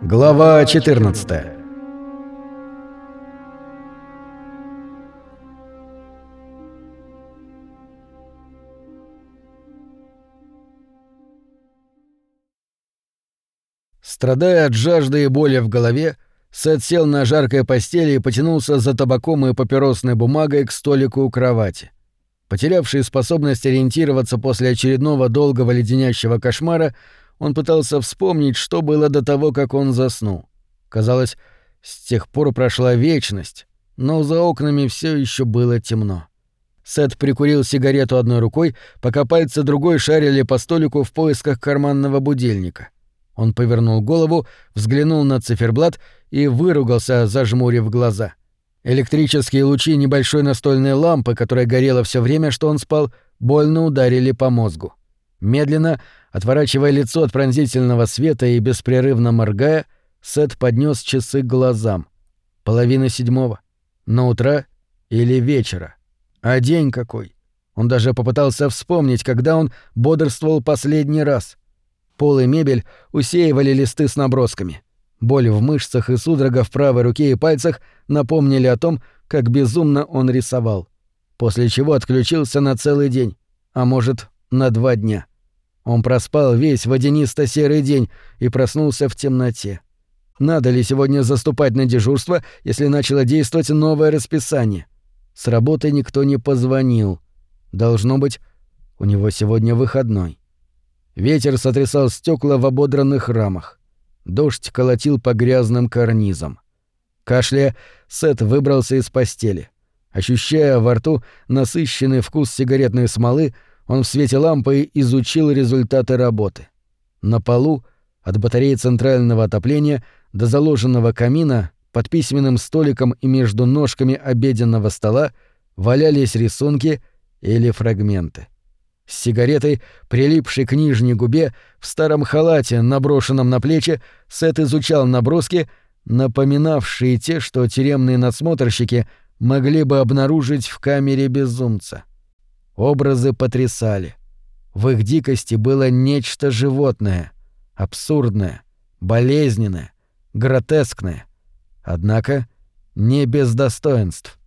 Глава 14 Страдая от жажды и боли в голове, Сет сел на жаркой постели и потянулся за табаком и папиросной бумагой к столику у кровати. Потерявший способность ориентироваться после очередного долгого леденящего кошмара, он пытался вспомнить, что было до того, как он заснул. Казалось, с тех пор прошла вечность, но за окнами все еще было темно. Сет прикурил сигарету одной рукой, пока пальцы другой шарили по столику в поисках карманного будильника. Он повернул голову, взглянул на циферблат и выругался, зажмурив глаза. Электрические лучи небольшой настольной лампы, которая горела все время, что он спал, больно ударили по мозгу. Медленно, отворачивая лицо от пронзительного света и беспрерывно моргая, Сет поднес часы к глазам. Половина седьмого. На утро или вечера. А день какой? Он даже попытался вспомнить, когда он бодрствовал последний раз. Пол и мебель усеивали листы с набросками — Боль в мышцах и судорога в правой руке и пальцах напомнили о том, как безумно он рисовал. После чего отключился на целый день, а может, на два дня. Он проспал весь водянисто-серый день и проснулся в темноте. Надо ли сегодня заступать на дежурство, если начало действовать новое расписание? С работы никто не позвонил. Должно быть, у него сегодня выходной. Ветер сотрясал стекла в ободранных рамах. Дождь колотил по грязным карнизам. Кашляя, Сет выбрался из постели. Ощущая во рту насыщенный вкус сигаретной смолы, он в свете лампы изучил результаты работы. На полу, от батареи центрального отопления до заложенного камина, под письменным столиком и между ножками обеденного стола валялись рисунки или фрагменты с сигаретой, прилипшей к нижней губе, в старом халате, наброшенном на плечи, Сет изучал наброски, напоминавшие те, что тюремные надсмотрщики могли бы обнаружить в камере безумца. Образы потрясали. В их дикости было нечто животное, абсурдное, болезненное, гротескное. Однако не без достоинств.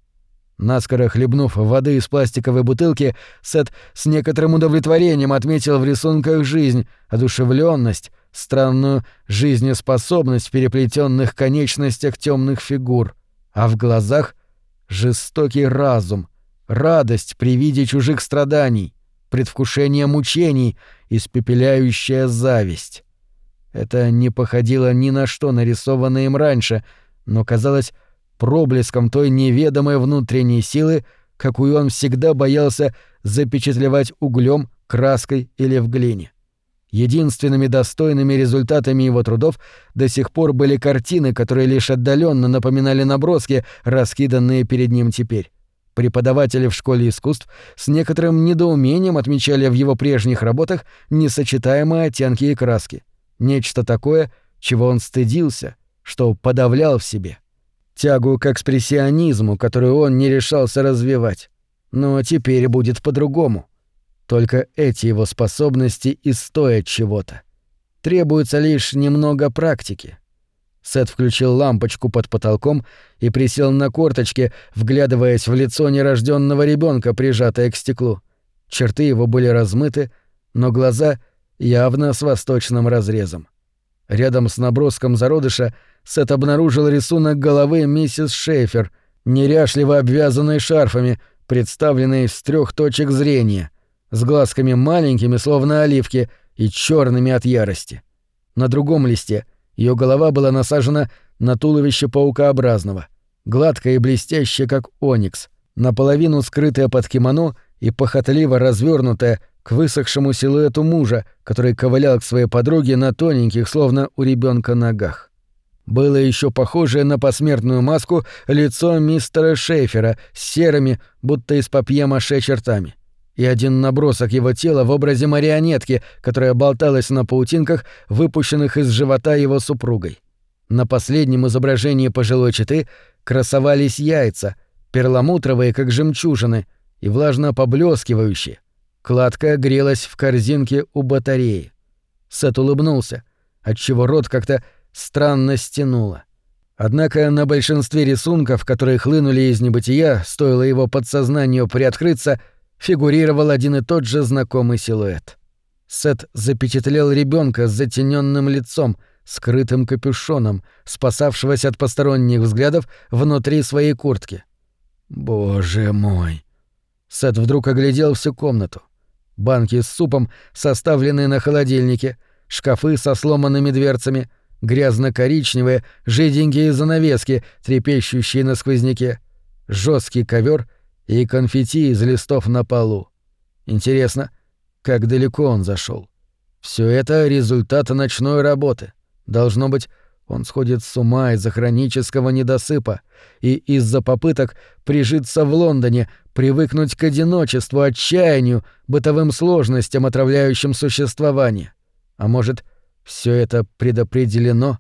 Наскоро хлебнув воды из пластиковой бутылки, Сет с некоторым удовлетворением отметил в рисунках жизнь, одушевленность, странную жизнеспособность в переплетенных конечностях темных фигур, а в глазах — жестокий разум, радость при виде чужих страданий, предвкушение мучений, испепеляющая зависть. Это не походило ни на что нарисованное им раньше, но казалось проблеском той неведомой внутренней силы, какую он всегда боялся запечатлевать углем, краской или в глине. Единственными достойными результатами его трудов до сих пор были картины, которые лишь отдаленно напоминали наброски, раскиданные перед ним теперь. Преподаватели в школе искусств с некоторым недоумением отмечали в его прежних работах несочетаемые оттенки и краски. Нечто такое, чего он стыдился, что подавлял в себе тягу к экспрессионизму, которую он не решался развивать. Но теперь будет по-другому. Только эти его способности и стоят чего-то. Требуется лишь немного практики. Сет включил лампочку под потолком и присел на корточки, вглядываясь в лицо нерожденного ребенка, прижатое к стеклу. Черты его были размыты, но глаза явно с восточным разрезом. Рядом с наброском зародыша Сет обнаружил рисунок головы миссис Шейфер, неряшливо обвязанной шарфами, представленной с трех точек зрения, с глазками маленькими, словно оливки, и черными от ярости. На другом листе ее голова была насажена на туловище паукообразного, гладкое и блестящее, как оникс, наполовину скрытое под кимоно и похотливо развернутое к высохшему силуэту мужа, который ковылял к своей подруге на тоненьких, словно у ребенка ногах. Было еще похожее на посмертную маску лицо мистера Шейфера с серыми, будто из папье-маше чертами. И один набросок его тела в образе марионетки, которая болталась на паутинках, выпущенных из живота его супругой. На последнем изображении пожилой четы красовались яйца, перламутровые, как жемчужины, и влажно поблескивающие, Кладка грелась в корзинке у батареи. Сет улыбнулся, отчего рот как-то странно стянуло. Однако на большинстве рисунков, которые хлынули из небытия, стоило его подсознанию приоткрыться, фигурировал один и тот же знакомый силуэт. Сет запечатлел ребенка с затененным лицом, скрытым капюшоном, спасавшегося от посторонних взглядов внутри своей куртки. «Боже мой!» Сет вдруг оглядел всю комнату. Банки с супом, составленные на холодильнике, шкафы со сломанными дверцами, грязно-коричневые, жиденькие занавески, трепещущие на сквозняке, жесткий ковер и конфетти из листов на полу. Интересно, как далеко он зашел? Все это результат ночной работы. Должно быть, он сходит с ума из-за хронического недосыпа и из-за попыток прижиться в Лондоне, привыкнуть к одиночеству, отчаянию, бытовым сложностям, отравляющим существование. А может, все это предопределено,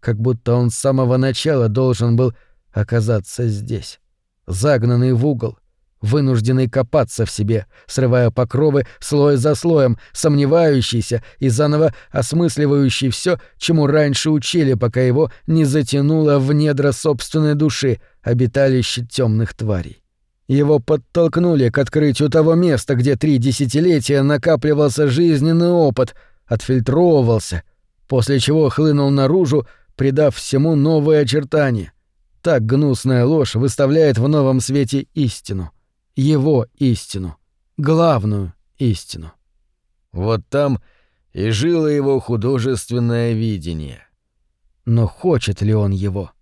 как будто он с самого начала должен был оказаться здесь, загнанный в угол, вынужденный копаться в себе, срывая покровы слой за слоем, сомневающийся и заново осмысливающий все, чему раньше учили, пока его не затянуло в недра собственной души, обиталище темных тварей. Его подтолкнули к открытию того места, где три десятилетия накапливался жизненный опыт, отфильтровывался, после чего хлынул наружу, придав всему новые очертания. Так гнусная ложь выставляет в новом свете истину — его истину, главную истину. Вот там и жило его художественное видение. Но хочет ли он его?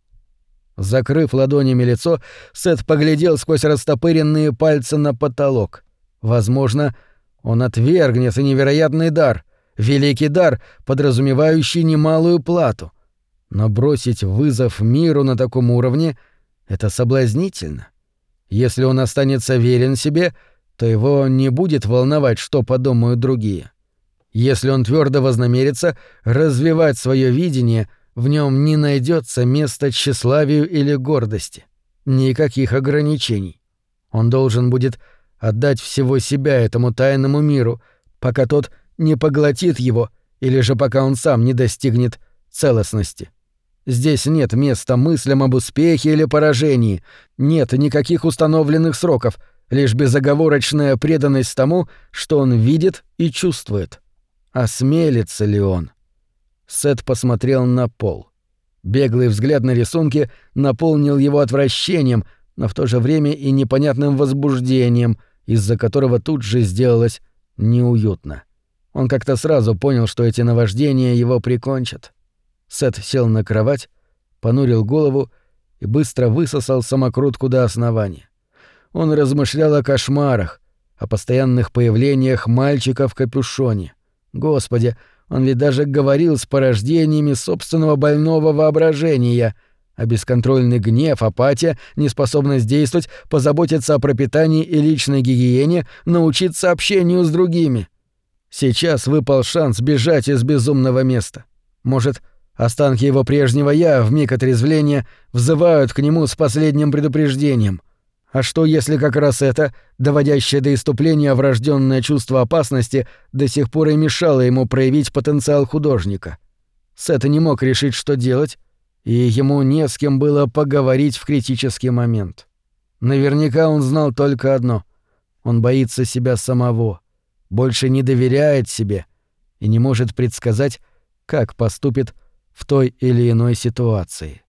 Закрыв ладонями лицо, Сет поглядел сквозь растопыренные пальцы на потолок. Возможно, он отвергнет невероятный дар, великий дар, подразумевающий немалую плату. Но бросить вызов миру на таком уровне — это соблазнительно. Если он останется верен себе, то его не будет волновать, что подумают другие. Если он твердо вознамерится развивать свое видение, в нем не найдется места тщеславию или гордости. Никаких ограничений. Он должен будет отдать всего себя этому тайному миру, пока тот не поглотит его или же пока он сам не достигнет целостности. Здесь нет места мыслям об успехе или поражении, нет никаких установленных сроков, лишь безоговорочная преданность тому, что он видит и чувствует. Осмелится ли он? Сет посмотрел на пол. Беглый взгляд на рисунки наполнил его отвращением, но в то же время и непонятным возбуждением, из-за которого тут же сделалось неуютно. Он как-то сразу понял, что эти наваждения его прикончат. Сет сел на кровать, понурил голову и быстро высосал самокрутку до основания. Он размышлял о кошмарах, о постоянных появлениях мальчика в капюшоне. Господи, он ведь даже говорил с порождениями собственного больного воображения, а бесконтрольный гнев, апатия, неспособность действовать, позаботиться о пропитании и личной гигиене, научиться общению с другими. Сейчас выпал шанс бежать из безумного места. Может, Останки его прежнего «я» в миг отрезвления взывают к нему с последним предупреждением. А что, если как раз это, доводящее до иступления врожденное чувство опасности, до сих пор и мешало ему проявить потенциал художника? Сет не мог решить, что делать, и ему не с кем было поговорить в критический момент. Наверняка он знал только одно — он боится себя самого, больше не доверяет себе и не может предсказать, как поступит в той или иной ситуации.